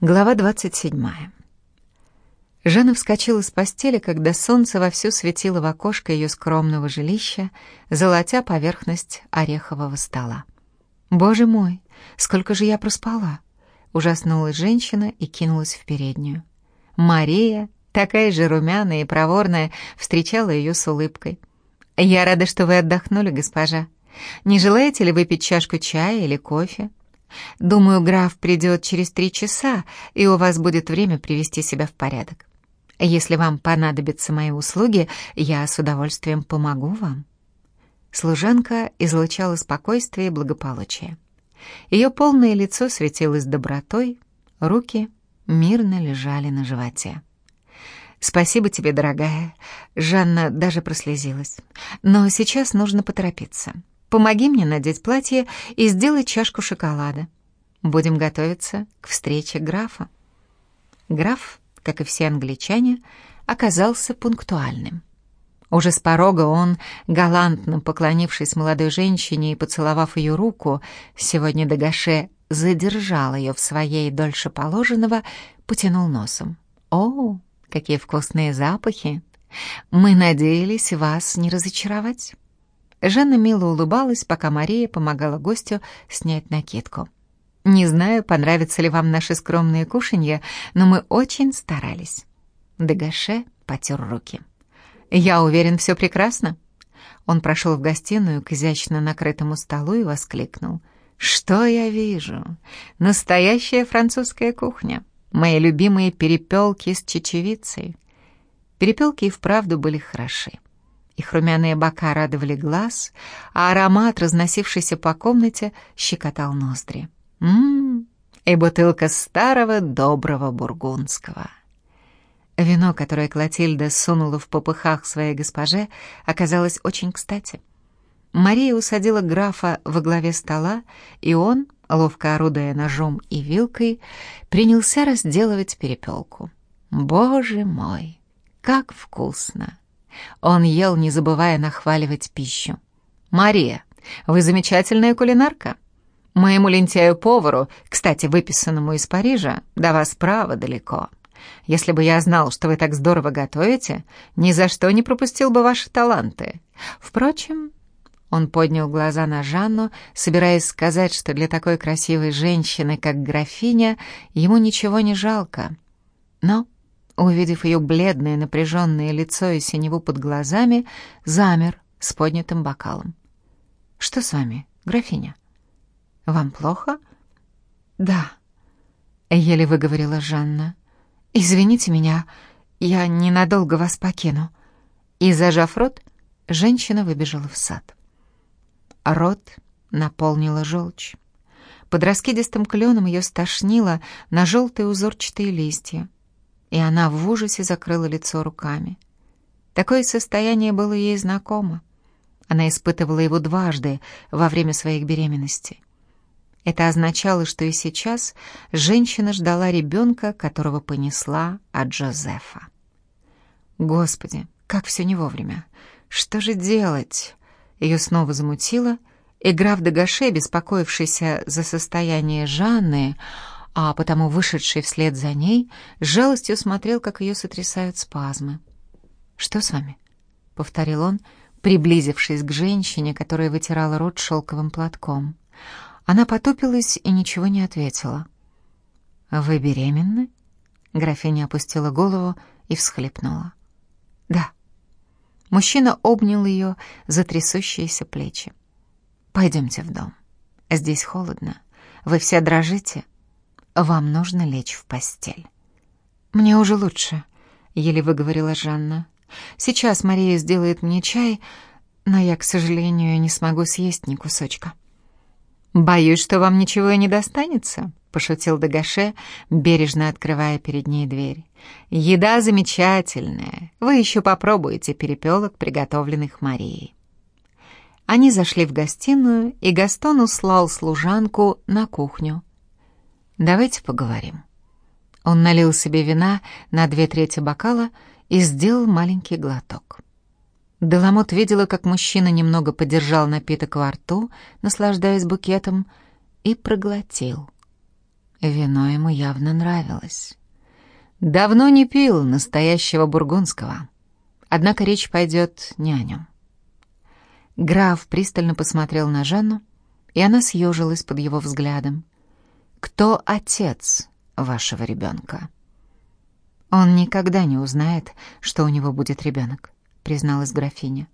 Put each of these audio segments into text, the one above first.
Глава 27. Жанна вскочила с постели, когда солнце вовсю светило в окошко ее скромного жилища, золотя поверхность орехового стола. «Боже мой, сколько же я проспала!» Ужаснулась женщина и кинулась в переднюю. Мария, такая же румяная и проворная, встречала ее с улыбкой. «Я рада, что вы отдохнули, госпожа. Не желаете ли выпить чашку чая или кофе?» Думаю, граф придет через три часа, и у вас будет время привести себя в порядок. Если вам понадобятся мои услуги, я с удовольствием помогу вам». Служанка излучала спокойствие и благополучие. Ее полное лицо светилось добротой, руки мирно лежали на животе. «Спасибо тебе, дорогая». Жанна даже прослезилась. «Но сейчас нужно поторопиться. Помоги мне надеть платье и сделай чашку шоколада. Будем готовиться к встрече графа». Граф, как и все англичане, оказался пунктуальным. Уже с порога он, галантно поклонившись молодой женщине и поцеловав ее руку, сегодня Дагаше задержал ее в своей дольше положенного, потянул носом. «О, какие вкусные запахи! Мы надеялись вас не разочаровать». Жанна мило улыбалась, пока Мария помогала гостю снять накидку. «Не знаю, понравятся ли вам наши скромные кушанья, но мы очень старались». Дегаше потер руки. «Я уверен, все прекрасно». Он прошел в гостиную к изящно накрытому столу и воскликнул. «Что я вижу? Настоящая французская кухня. Мои любимые перепелки с чечевицей». Перепелки и вправду были хороши. Их румяные бока радовали глаз, а аромат, разносившийся по комнате, щекотал ноздри. Ммм, и бутылка старого доброго бургундского. Вино, которое Клотильда сунула в попыхах своей госпоже, оказалось очень кстати. Мария усадила графа во главе стола, и он, ловко орудуя ножом и вилкой, принялся разделывать перепелку. «Боже мой, как вкусно!» Он ел, не забывая нахваливать пищу. «Мария, вы замечательная кулинарка. Моему лентяю-повару, кстати, выписанному из Парижа, до вас право далеко. Если бы я знал, что вы так здорово готовите, ни за что не пропустил бы ваши таланты. Впрочем...» Он поднял глаза на Жанну, собираясь сказать, что для такой красивой женщины, как графиня, ему ничего не жалко. Но увидев ее бледное напряженное лицо и синеву под глазами, замер с поднятым бокалом. «Что с вами, графиня? Вам плохо?» «Да», — еле выговорила Жанна. «Извините меня, я ненадолго вас покину». И, зажав рот, женщина выбежала в сад. Рот наполнила желчь. Под раскидистым кленом ее стошнило на желтые узорчатые листья и она в ужасе закрыла лицо руками. Такое состояние было ей знакомо. Она испытывала его дважды во время своих беременностей. Это означало, что и сейчас женщина ждала ребенка, которого понесла от Джозефа. Господи, как все не вовремя. Что же делать? Ее снова замутило, и граф Дагаше, беспокоившийся за состояние Жанны, а потому вышедший вслед за ней с жалостью смотрел, как ее сотрясают спазмы. «Что с вами?» — повторил он, приблизившись к женщине, которая вытирала рот шелковым платком. Она потупилась и ничего не ответила. «Вы беременны?» Графиня опустила голову и всхлипнула. «Да». Мужчина обнял ее за трясущиеся плечи. «Пойдемте в дом. Здесь холодно. Вы все дрожите. Вам нужно лечь в постель». «Мне уже лучше», — еле выговорила Жанна. «Сейчас Мария сделает мне чай, но я, к сожалению, не смогу съесть ни кусочка». «Боюсь, что вам ничего и не достанется», — пошутил Дагаше, бережно открывая перед ней дверь. «Еда замечательная. Вы еще попробуете перепелок, приготовленных Марией». Они зашли в гостиную, и Гастон услал служанку на кухню. Давайте поговорим». Он налил себе вина на две трети бокала и сделал маленький глоток. Деламот видела, как мужчина немного подержал напиток во рту, наслаждаясь букетом, и проглотил. Вино ему явно нравилось. Давно не пил настоящего бургундского. Однако речь пойдет не о нем. Граф пристально посмотрел на Жанну, и она съежилась под его взглядом. «Кто отец вашего ребенка?» «Он никогда не узнает, что у него будет ребенок», — призналась графиня.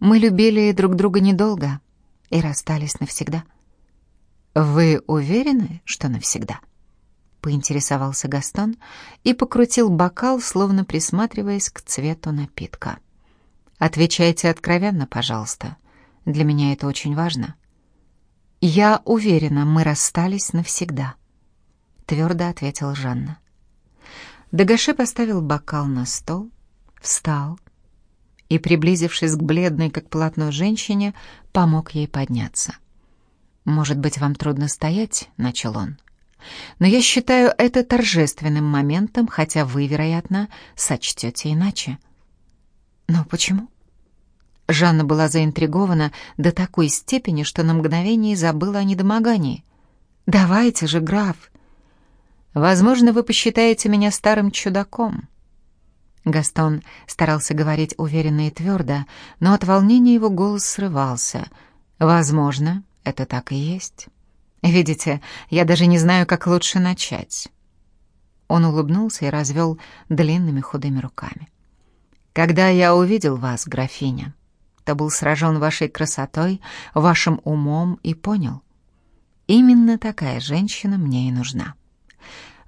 «Мы любили друг друга недолго и расстались навсегда». «Вы уверены, что навсегда?» — поинтересовался Гастон и покрутил бокал, словно присматриваясь к цвету напитка. «Отвечайте откровенно, пожалуйста. Для меня это очень важно». «Я уверена, мы расстались навсегда», — твердо ответила Жанна. Дагаше поставил бокал на стол, встал и, приблизившись к бледной, как полотно женщине, помог ей подняться. «Может быть, вам трудно стоять?» — начал он. «Но я считаю это торжественным моментом, хотя вы, вероятно, сочтете иначе». «Но почему?» Жанна была заинтригована до такой степени, что на мгновение забыла о недомогании. «Давайте же, граф!» «Возможно, вы посчитаете меня старым чудаком». Гастон старался говорить уверенно и твердо, но от волнения его голос срывался. «Возможно, это так и есть. Видите, я даже не знаю, как лучше начать». Он улыбнулся и развел длинными худыми руками. «Когда я увидел вас, графиня, то был сражен вашей красотой, вашим умом и понял. Именно такая женщина мне и нужна.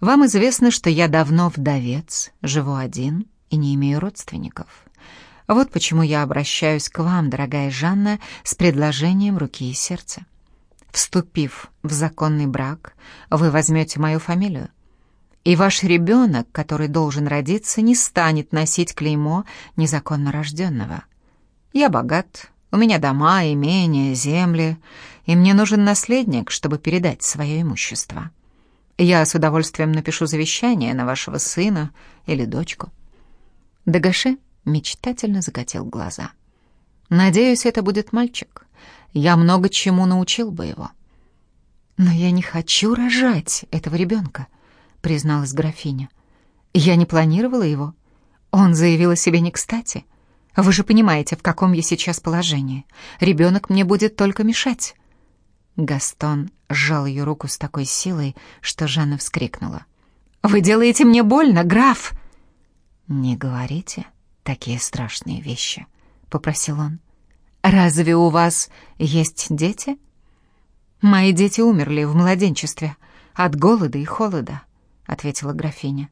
Вам известно, что я давно вдовец, живу один и не имею родственников. Вот почему я обращаюсь к вам, дорогая Жанна, с предложением руки и сердца. Вступив в законный брак, вы возьмете мою фамилию. И ваш ребенок, который должен родиться, не станет носить клеймо незаконно рожденного. Я богат, у меня дома, имения, земли, и мне нужен наследник, чтобы передать свое имущество. Я с удовольствием напишу завещание на вашего сына или дочку. Дагаше мечтательно закатил глаза. «Надеюсь, это будет мальчик. Я много чему научил бы его». «Но я не хочу рожать этого ребенка», — призналась графиня. «Я не планировала его. Он заявил о себе не кстати. Вы же понимаете, в каком я сейчас положении. Ребенок мне будет только мешать». Гастон сжал ее руку с такой силой, что Жанна вскрикнула. «Вы делаете мне больно, граф!» «Не говорите такие страшные вещи», — попросил он. «Разве у вас есть дети?» «Мои дети умерли в младенчестве от голода и холода», — ответила графиня.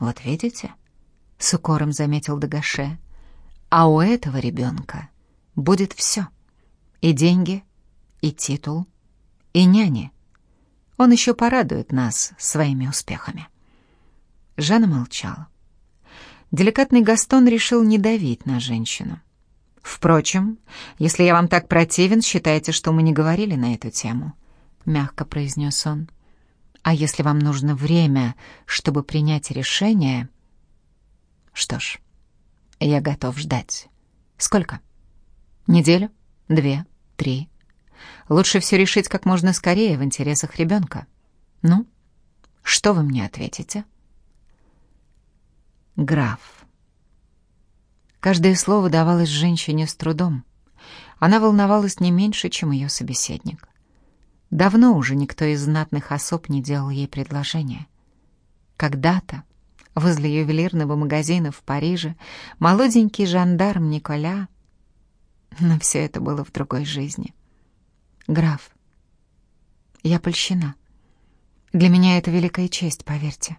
«Вот видите?» — с укором заметил Дагаше. «А у этого ребенка будет все. И деньги, и титул, и няни. Он еще порадует нас своими успехами». Жанна молчала. Деликатный Гастон решил не давить на женщину. «Впрочем, если я вам так противен, считайте, что мы не говорили на эту тему», — мягко произнес он. «А если вам нужно время, чтобы принять решение...» «Что ж, я готов ждать. Сколько? Неделю? Две? Три?» Лучше все решить как можно скорее в интересах ребенка. Ну, что вы мне ответите?» граф. Каждое слово давалось женщине с трудом. Она волновалась не меньше, чем ее собеседник. Давно уже никто из знатных особ не делал ей предложения. Когда-то, возле ювелирного магазина в Париже, молоденький жандарм Николя... Но все это было в другой жизни. Граф, я польщена. Для меня это великая честь, поверьте.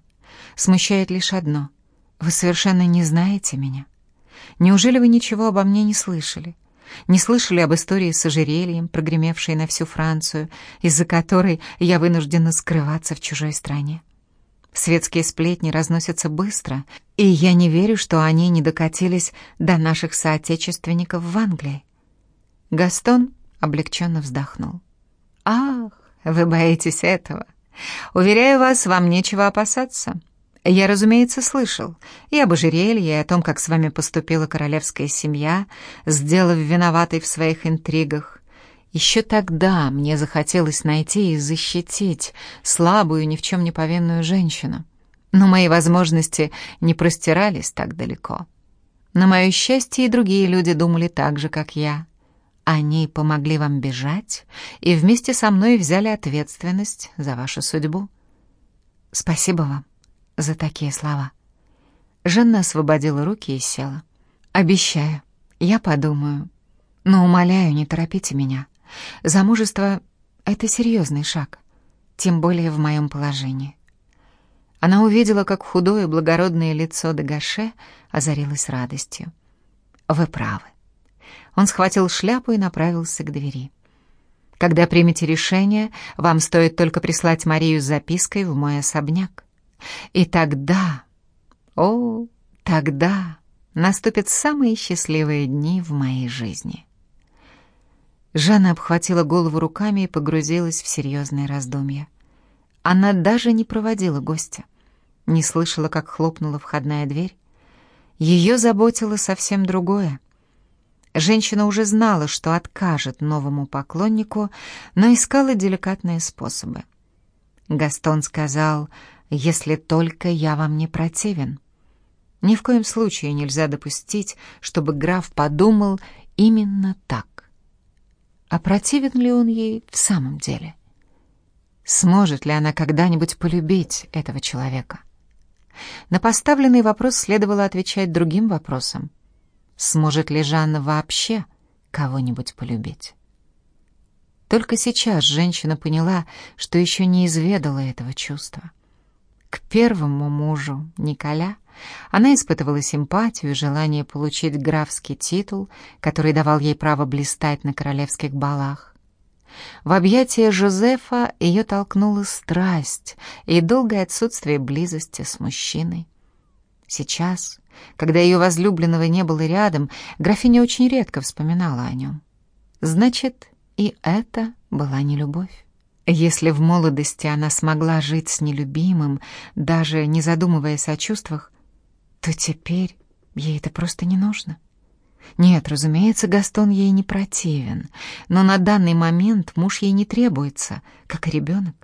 Смущает лишь одно — вы совершенно не знаете меня. Неужели вы ничего обо мне не слышали? Не слышали об истории с ожерельем, прогремевшей на всю Францию, из-за которой я вынуждена скрываться в чужой стране? Светские сплетни разносятся быстро, и я не верю, что они не докатились до наших соотечественников в Англии. Гастон облегченно вздохнул. «Ах, вы боитесь этого. Уверяю вас, вам нечего опасаться. Я, разумеется, слышал и об ожерелье, и о том, как с вами поступила королевская семья, сделав виноватой в своих интригах, Еще тогда мне захотелось найти и защитить слабую, ни в чем не повинную женщину. Но мои возможности не простирались так далеко. На мое счастье и другие люди думали так же, как я. Они помогли вам бежать и вместе со мной взяли ответственность за вашу судьбу. Спасибо вам за такие слова. Жанна освободила руки и села. Обещаю, я подумаю. Но умоляю, не торопите меня. Замужество — это серьезный шаг, тем более в моем положении. Она увидела, как худое благородное лицо Дагаше озарилось радостью. «Вы правы». Он схватил шляпу и направился к двери. «Когда примете решение, вам стоит только прислать Марию с запиской в мой особняк. И тогда, о, тогда наступят самые счастливые дни в моей жизни». Жанна обхватила голову руками и погрузилась в серьезные раздумья. Она даже не проводила гостя, не слышала, как хлопнула входная дверь. Ее заботило совсем другое. Женщина уже знала, что откажет новому поклоннику, но искала деликатные способы. Гастон сказал, «Если только я вам не противен». Ни в коем случае нельзя допустить, чтобы граф подумал именно так. А противен ли он ей в самом деле? Сможет ли она когда-нибудь полюбить этого человека? На поставленный вопрос следовало отвечать другим вопросом. Сможет ли Жанна вообще кого-нибудь полюбить? Только сейчас женщина поняла, что еще не изведала этого чувства. К первому мужу, Николя, она испытывала симпатию и желание получить графский титул, который давал ей право блистать на королевских балах. В объятия Жозефа ее толкнула страсть и долгое отсутствие близости с мужчиной. Сейчас, когда ее возлюбленного не было рядом, графиня очень редко вспоминала о нем. Значит, и это была не любовь. Если в молодости она смогла жить с нелюбимым, даже не задумываясь о чувствах, то теперь ей это просто не нужно. Нет, разумеется, Гастон ей не противен, но на данный момент муж ей не требуется, как и ребенок.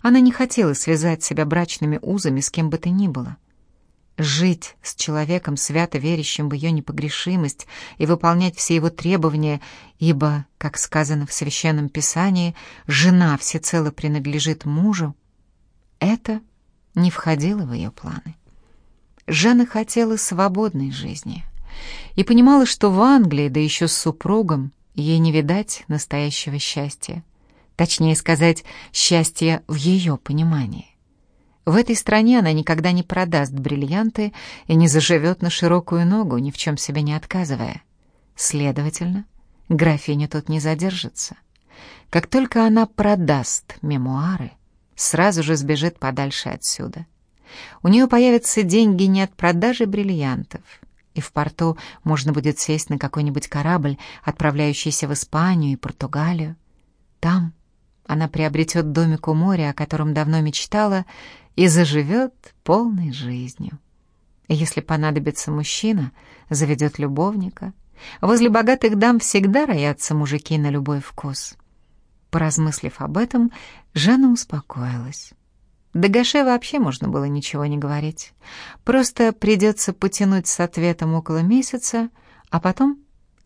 Она не хотела связать себя брачными узами с кем бы то ни было. Жить с человеком, свято верящим в ее непогрешимость, и выполнять все его требования, ибо, как сказано в Священном Писании, жена всецело принадлежит мужу, это не входило в ее планы. Жанна хотела свободной жизни и понимала, что в Англии, да еще с супругом, ей не видать настоящего счастья. Точнее сказать, счастья в ее понимании. В этой стране она никогда не продаст бриллианты и не заживет на широкую ногу, ни в чем себе не отказывая. Следовательно, графиня тут не задержится. Как только она продаст мемуары, сразу же сбежит подальше отсюда. У нее появятся деньги не от продажи бриллиантов, и в порту можно будет сесть на какой-нибудь корабль, отправляющийся в Испанию и Португалию. Там она приобретет домик у моря, о котором давно мечтала, и заживет полной жизнью. Если понадобится мужчина, заведет любовника. Возле богатых дам всегда роятся мужики на любой вкус. Поразмыслив об этом, Жанна успокоилась. До Гаше вообще можно было ничего не говорить. Просто придется потянуть с ответом около месяца, а потом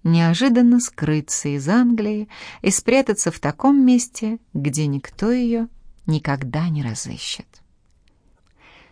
неожиданно скрыться из Англии и спрятаться в таком месте, где никто ее никогда не разыщет.